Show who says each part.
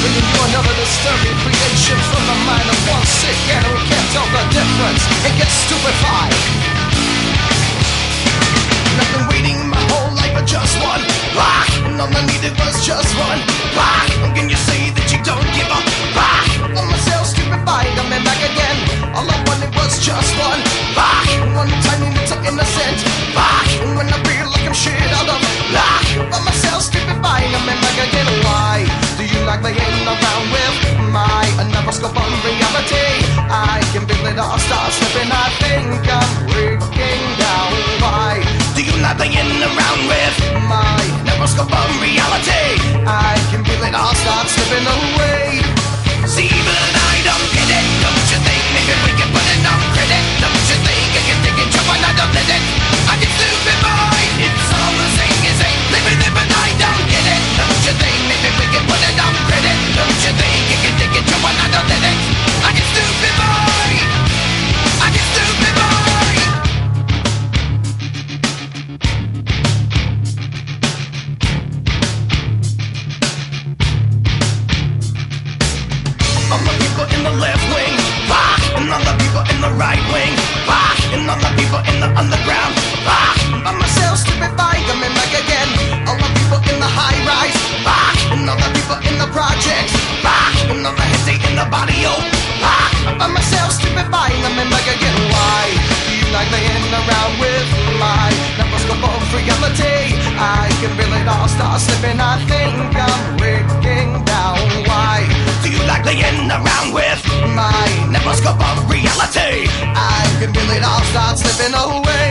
Speaker 1: bringing you another disturbing creation from the mind of one sick and who can't tell the difference and gets stupefied. And I've been waiting my whole life for just one rock, and all I needed was just one rock. How can you say that you don't give a rock? I'm myself stupefied, I'm in back again. All I wanted was just one. Another scope on reality? I can feel it all start slipping. I think I'm breaking down. Why do you like playing around with my neuroscope of reality? I can feel it all start slipping away. The right wing, rock, and all the people in the underground, ah, rock. By myself, stupid stupefied, coming back again. All the people in the high rise, rock, and all the people in the projects, rock, and all the heads in the body, oh, rock. By myself, stupid stupefied, coming back again. Why do you like laying around with my neuroscope of reality? I can feel it all start slipping. I think I'm breaking not slipping away.